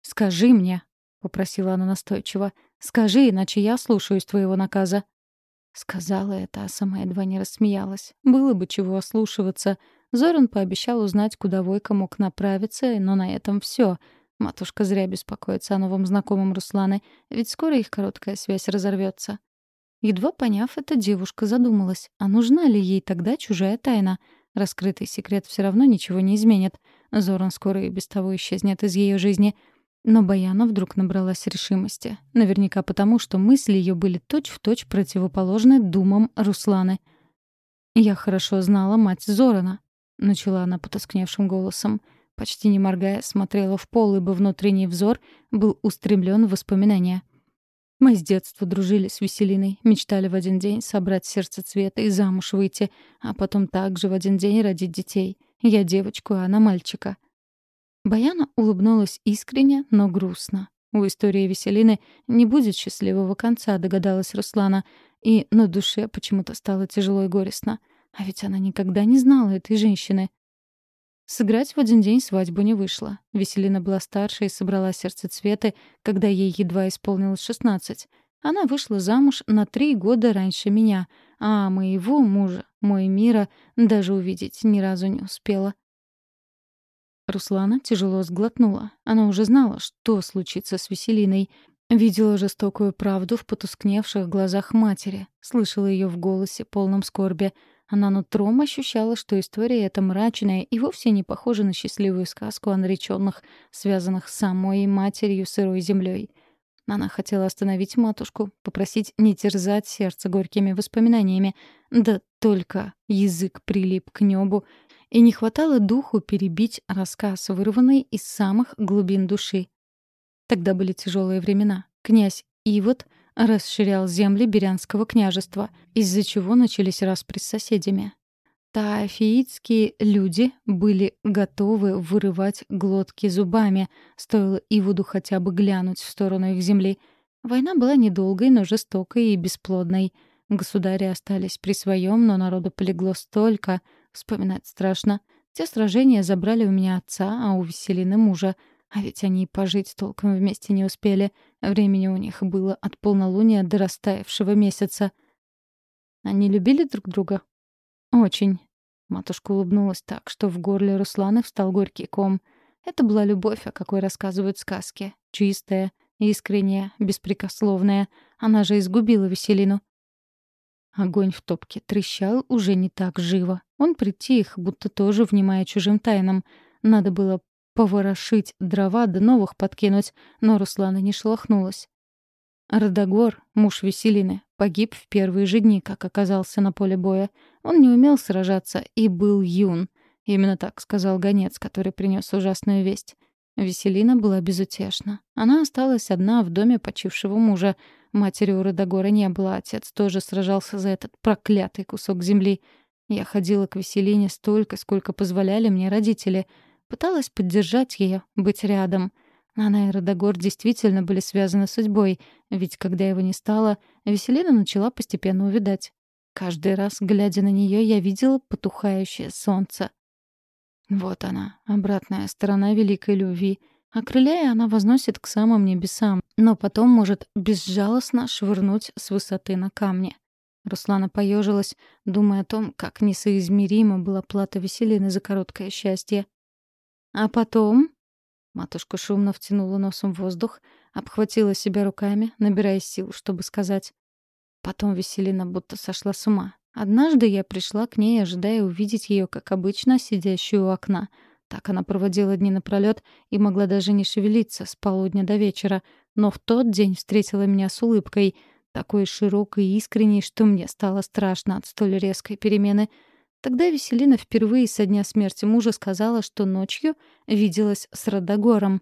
«Скажи мне», — попросила она настойчиво, — «скажи, иначе я слушаюсь твоего наказа». Сказала это, а сама едва не рассмеялась. Было бы чего ослушиваться. Зоран пообещал узнать, куда Войка мог направиться, но на этом все. Матушка зря беспокоится о новом знакомом Русланы, ведь скоро их короткая связь разорвется. Едва поняв это, девушка задумалась, а нужна ли ей тогда чужая тайна? Раскрытый секрет все равно ничего не изменит. Зоран скоро и без того исчезнет из ее жизни. Но Баяна вдруг набралась решимости. Наверняка потому, что мысли ее были точь-в-точь точь противоположны думам Русланы. «Я хорошо знала мать Зорана», — начала она потускневшим голосом. Почти не моргая, смотрела в пол, ибо внутренний взор был устремлен в воспоминания — мы с детства дружили с Веселиной, мечтали в один день собрать сердце цвета и замуж выйти, а потом также в один день родить детей. Я девочку, а она мальчика. Баяна улыбнулась искренне, но грустно. У истории Веселины не будет счастливого конца, догадалась Руслана, и на душе почему-то стало тяжело и горестно. А ведь она никогда не знала этой женщины. Сыграть в один день свадьбу не вышло. Веселина была старше и собрала сердце цветы, когда ей едва исполнилось шестнадцать. Она вышла замуж на три года раньше меня, а моего мужа, мой мира, даже увидеть ни разу не успела. Руслана тяжело сглотнула. Она уже знала, что случится с Веселиной. Видела жестокую правду в потускневших глазах матери, слышала ее в голосе, полном скорби — она нутром ощущала, что история эта мрачная и вовсе не похожа на счастливую сказку о нареченных, связанных с самой матерью сырой землей. Она хотела остановить матушку, попросить не терзать сердце горькими воспоминаниями. Да только язык прилип к небу, и не хватало духу перебить рассказ, вырванный из самых глубин души. Тогда были тяжелые времена. Князь Ивот — расширял земли Берянского княжества, из-за чего начались распри с соседями. Таафиитские люди были готовы вырывать глотки зубами, стоило Ивуду хотя бы глянуть в сторону их земли. Война была недолгой, но жестокой и бесплодной. Государи остались при своем, но народу полегло столько, вспоминать страшно. Те сражения забрали у меня отца, а у Веселины мужа — а ведь они пожить толком вместе не успели. Времени у них было от полнолуния до растаявшего месяца. Они любили друг друга? Очень. Матушка улыбнулась так, что в горле Русланы встал горький ком. Это была любовь, о какой рассказывают сказки. Чистая, искренняя, беспрекословная. Она же изгубила Веселину. Огонь в топке трещал уже не так живо. Он притих, будто тоже внимая чужим тайнам. Надо было поворошить дрова да новых подкинуть, но Руслана не шелохнулась. Родогор, муж Веселины, погиб в первые же дни, как оказался на поле боя. Он не умел сражаться и был юн. Именно так сказал гонец, который принес ужасную весть. Веселина была безутешна. Она осталась одна в доме почившего мужа. Матери у Родогора не было, отец тоже сражался за этот проклятый кусок земли. Я ходила к Веселине столько, сколько позволяли мне родители — Пыталась поддержать ее, быть рядом. Она и Родогор действительно были связаны судьбой, ведь когда его не стало, Веселина начала постепенно увидать. Каждый раз, глядя на нее, я видела потухающее солнце. Вот она, обратная сторона великой любви. Окрыляя, она возносит к самым небесам, но потом может безжалостно швырнуть с высоты на камни. Руслана поежилась, думая о том, как несоизмерима была плата Веселины за короткое счастье. А потом... Матушка шумно втянула носом воздух, обхватила себя руками, набирая сил, чтобы сказать. Потом Веселина будто сошла с ума. Однажды я пришла к ней, ожидая увидеть ее, как обычно, сидящую у окна. Так она проводила дни напролёт и могла даже не шевелиться с полудня до вечера. Но в тот день встретила меня с улыбкой — такой широкой и искренней, что мне стало страшно от столь резкой перемены. Тогда Веселина впервые со дня смерти мужа сказала, что ночью виделась с Родогором.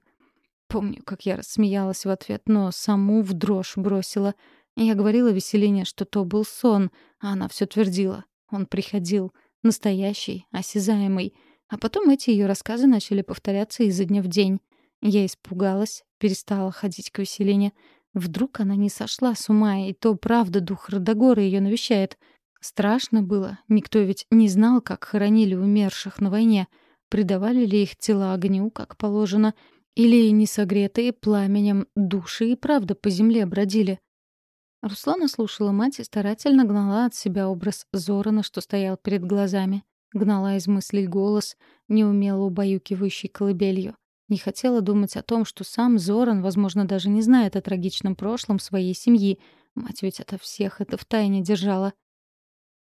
Помню, как я рассмеялась в ответ, но саму в дрожь бросила. Я говорила Веселине, что то был сон, а она все твердила. Он приходил. Настоящий, осязаемый. А потом эти ее рассказы начали повторяться изо дня в день. Я испугалась, перестала ходить к Веселине. Вдруг она не сошла с ума, и то правда дух Родогора ее навещает. Страшно было. Никто ведь не знал, как хоронили умерших на войне. Предавали ли их тела огню, как положено, или не согретые пламенем души и правда по земле бродили. Руслана слушала мать и старательно гнала от себя образ Зорана, что стоял перед глазами. Гнала из мыслей голос, неумело убаюкивающий колыбелью. Не хотела думать о том, что сам Зоран, возможно, даже не знает о трагичном прошлом своей семьи. Мать ведь ото всех это в тайне держала.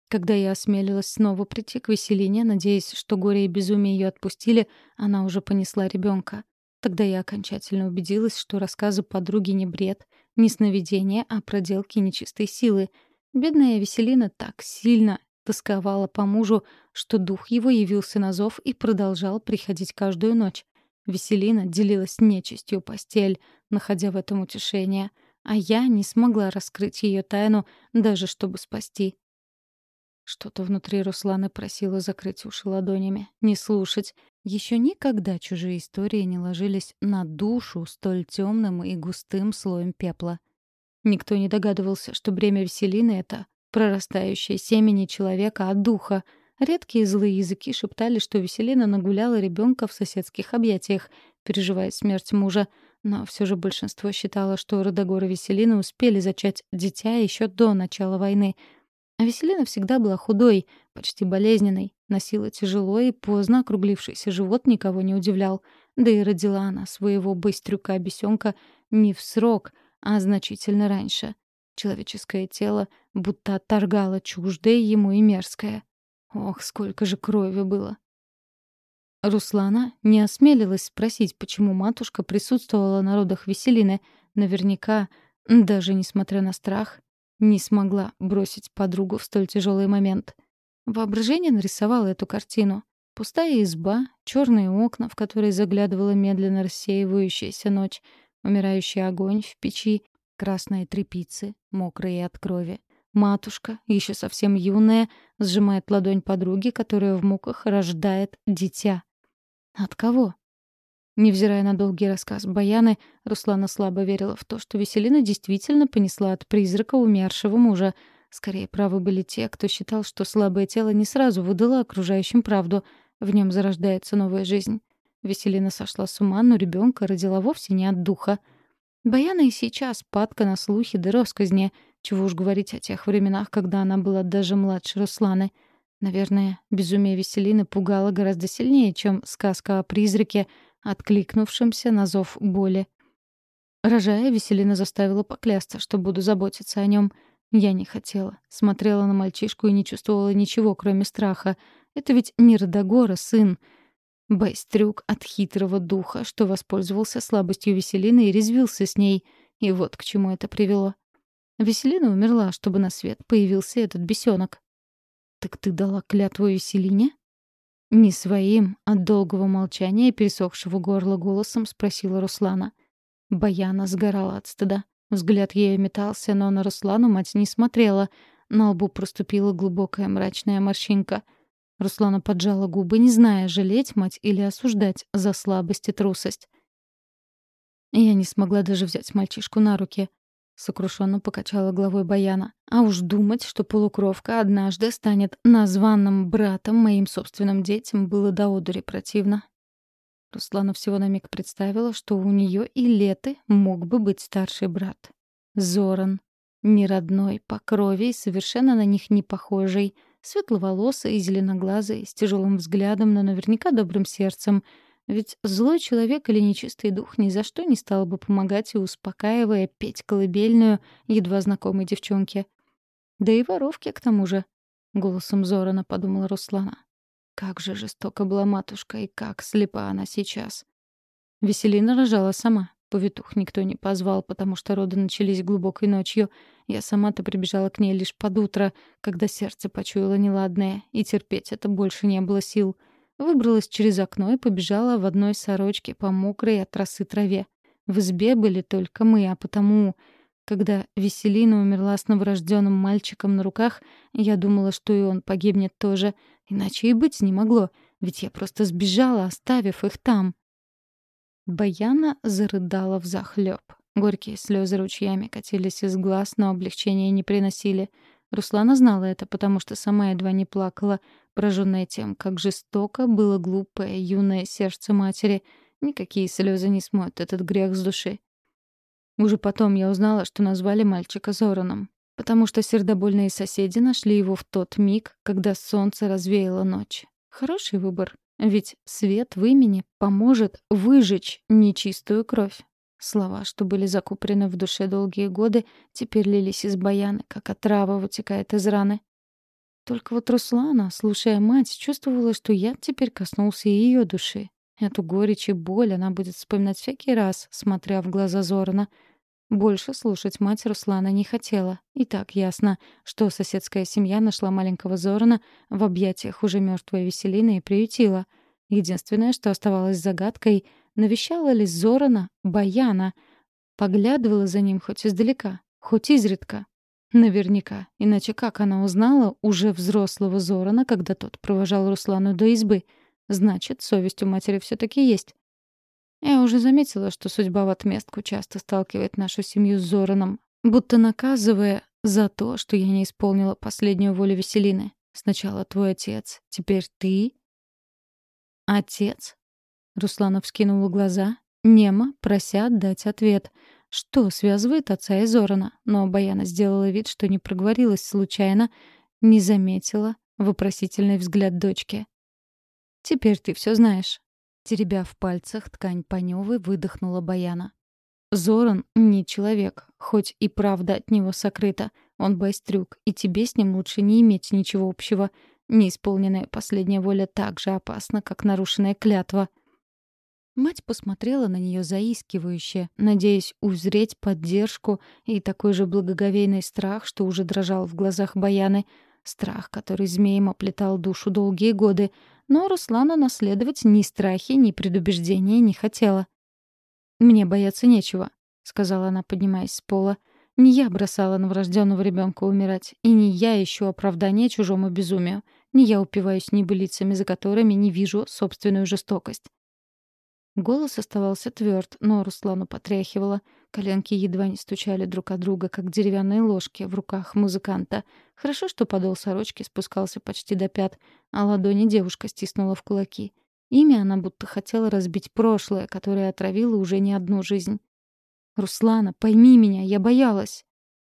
Когда я осмелилась снова прийти к Веселине, надеясь, что горе и безумие ее отпустили, она уже понесла ребенка. Тогда я окончательно убедилась, что рассказы подруги не бред, не сновидение, а проделки нечистой силы. Бедная Веселина так сильно тосковала по мужу, что дух его явился на зов и продолжал приходить каждую ночь. Веселина делилась нечистью постель, находя в этом утешение, а я не смогла раскрыть ее тайну, даже чтобы спасти. Что-то внутри Русланы просило закрыть уши ладонями, не слушать. Еще никогда чужие истории не ложились на душу столь темным и густым слоем пепла. Никто не догадывался, что бремя Веселины — это прорастающее семени человека от духа — Редкие злые языки шептали, что Веселина нагуляла ребенка в соседских объятиях, переживая смерть мужа. Но все же большинство считало, что Родогор и успели зачать дитя еще до начала войны. А Веселина всегда была худой, почти болезненной, носила тяжело и поздно округлившийся живот никого не удивлял. Да и родила она своего быстрюка-бесенка не в срок, а значительно раньше. Человеческое тело будто отторгало чуждое ему и мерзкое. Ох, сколько же крови было. Руслана не осмелилась спросить, почему матушка присутствовала на родах Веселины. Наверняка, даже несмотря на страх, не смогла бросить подругу в столь тяжелый момент. Воображение нарисовало эту картину. Пустая изба, черные окна, в которые заглядывала медленно рассеивающаяся ночь, умирающий огонь в печи, красные трепицы, мокрые от крови. Матушка, еще совсем юная, сжимает ладонь подруги, которая в муках рождает дитя. От кого? Невзирая на долгий рассказ Баяны, Руслана слабо верила в то, что Веселина действительно понесла от призрака умершего мужа. Скорее, правы были те, кто считал, что слабое тело не сразу выдало окружающим правду. В нем зарождается новая жизнь. Веселина сошла с ума, но ребенка родила вовсе не от духа. Баяна и сейчас падка на слухи да росказни, чего уж говорить о тех временах, когда она была даже младше Русланы. Наверное, безумие Веселины пугало гораздо сильнее, чем сказка о призраке, откликнувшемся на зов боли. Рожая, Веселина заставила поклясться, что буду заботиться о нем. Я не хотела. Смотрела на мальчишку и не чувствовала ничего, кроме страха. Это ведь не Родогора, сын. Байстрюк от хитрого духа, что воспользовался слабостью Веселины и резвился с ней. И вот к чему это привело. Веселина умерла, чтобы на свет появился этот бесенок. «Так ты дала клятву Веселине?» Не своим, от долгого молчания и пересохшего горла голосом спросила Руслана. Баяна сгорала от стыда. Взгляд ее метался, но на Руслану мать не смотрела. На лбу проступила глубокая мрачная морщинка. Руслана поджала губы, не зная, жалеть мать или осуждать за слабость и трусость. Я не смогла даже взять мальчишку на руки. Сокрушенно покачала головой Баяна. А уж думать, что полукровка однажды станет названным братом моим собственным детям, было до одури противно. Руслана всего на миг представила, что у нее и Леты мог бы быть старший брат. Зоран. Не родной, по крови и совершенно на них не похожий. Светловолосый зеленоглазый, с тяжелым взглядом, но наверняка добрым сердцем. Ведь злой человек или нечистый дух ни за что не стал бы помогать и успокаивая петь колыбельную едва знакомой девчонке. Да и воровке, к тому же. Голосом Зорана подумала Руслана. Как же жестоко была матушка, и как слепа она сейчас. Веселина рожала сама. Повитух никто не позвал, потому что роды начались глубокой ночью. Я сама-то прибежала к ней лишь под утро, когда сердце почуяло неладное, и терпеть это больше не было сил. Выбралась через окно и побежала в одной сорочке по мокрой от росы траве. В избе были только мы, а потому когда Веселина умерла с новорожденным мальчиком на руках, я думала, что и он погибнет тоже. Иначе и быть не могло, ведь я просто сбежала, оставив их там. Баяна зарыдала взахлёб. Горькие слезы ручьями катились из глаз, но облегчения не приносили. Руслана знала это, потому что сама едва не плакала, пораженная тем, как жестоко было глупое юное сердце матери. Никакие слезы не смоют этот грех с души. Уже потом я узнала, что назвали мальчика Зораном, потому что сердобольные соседи нашли его в тот миг, когда солнце развеяло ночь. Хороший выбор, ведь свет в имени поможет выжечь нечистую кровь. Слова, что были закупорены в душе долгие годы, теперь лились из баяны, как отрава вытекает из раны. Только вот Руслана, слушая мать, чувствовала, что я теперь коснулся ее души. Эту горечь и боль она будет вспоминать всякий раз, смотря в глаза Зорана. Больше слушать мать Руслана не хотела. И так ясно, что соседская семья нашла маленького Зорана в объятиях уже мертвой Веселины и приютила. Единственное, что оставалось загадкой, навещала ли Зорана Баяна, поглядывала за ним хоть издалека, хоть изредка. Наверняка. Иначе как она узнала уже взрослого Зорана, когда тот провожал Руслану до избы — Значит, совесть у матери все таки есть. Я уже заметила, что судьба в отместку часто сталкивает нашу семью с Зораном, будто наказывая за то, что я не исполнила последнюю волю Веселины. Сначала твой отец, теперь ты. Отец? Русланов вскинул глаза, немо, прося дать ответ. Что связывает отца и Зорана? Но Баяна сделала вид, что не проговорилась случайно, не заметила вопросительный взгляд дочки. Теперь ты все знаешь. Теребя в пальцах ткань Панёвы, выдохнула Баяна. Зоран не человек, хоть и правда от него сокрыта. Он байстрюк, и тебе с ним лучше не иметь ничего общего. Неисполненная последняя воля так же опасна, как нарушенная клятва. Мать посмотрела на нее заискивающе, надеясь узреть поддержку и такой же благоговейный страх, что уже дрожал в глазах Баяны. Страх, который змеем оплетал душу долгие годы, но Руслана наследовать ни страхи, ни предубеждения не хотела. «Мне бояться нечего», — сказала она, поднимаясь с пола. «Не я бросала новорожденного ребенка умирать, и не я ищу оправдание чужому безумию, не я упиваюсь небылицами, за которыми не вижу собственную жестокость. Голос оставался тверд, но Руслану потряхивало. Коленки едва не стучали друг от друга, как деревянные ложки в руках музыканта. Хорошо, что подол сорочки спускался почти до пят, а ладони девушка стиснула в кулаки. Ими она будто хотела разбить прошлое, которое отравило уже не одну жизнь. «Руслана, пойми меня, я боялась!»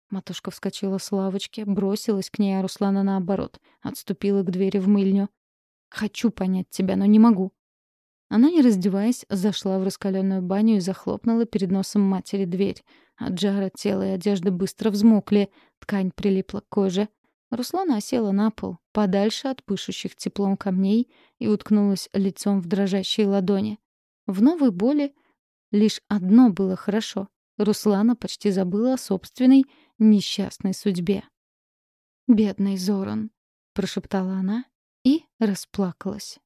Матушка вскочила с лавочки, бросилась к ней, а Руслана наоборот. Отступила к двери в мыльню. «Хочу понять тебя, но не могу. Она, не раздеваясь, зашла в раскаленную баню и захлопнула перед носом матери дверь. От жара тело и одежда быстро взмокли, ткань прилипла к коже. Руслана осела на пол, подальше от пышущих теплом камней, и уткнулась лицом в дрожащие ладони. В новой боли лишь одно было хорошо. Руслана почти забыла о собственной несчастной судьбе. «Бедный Зоран», — прошептала она и расплакалась.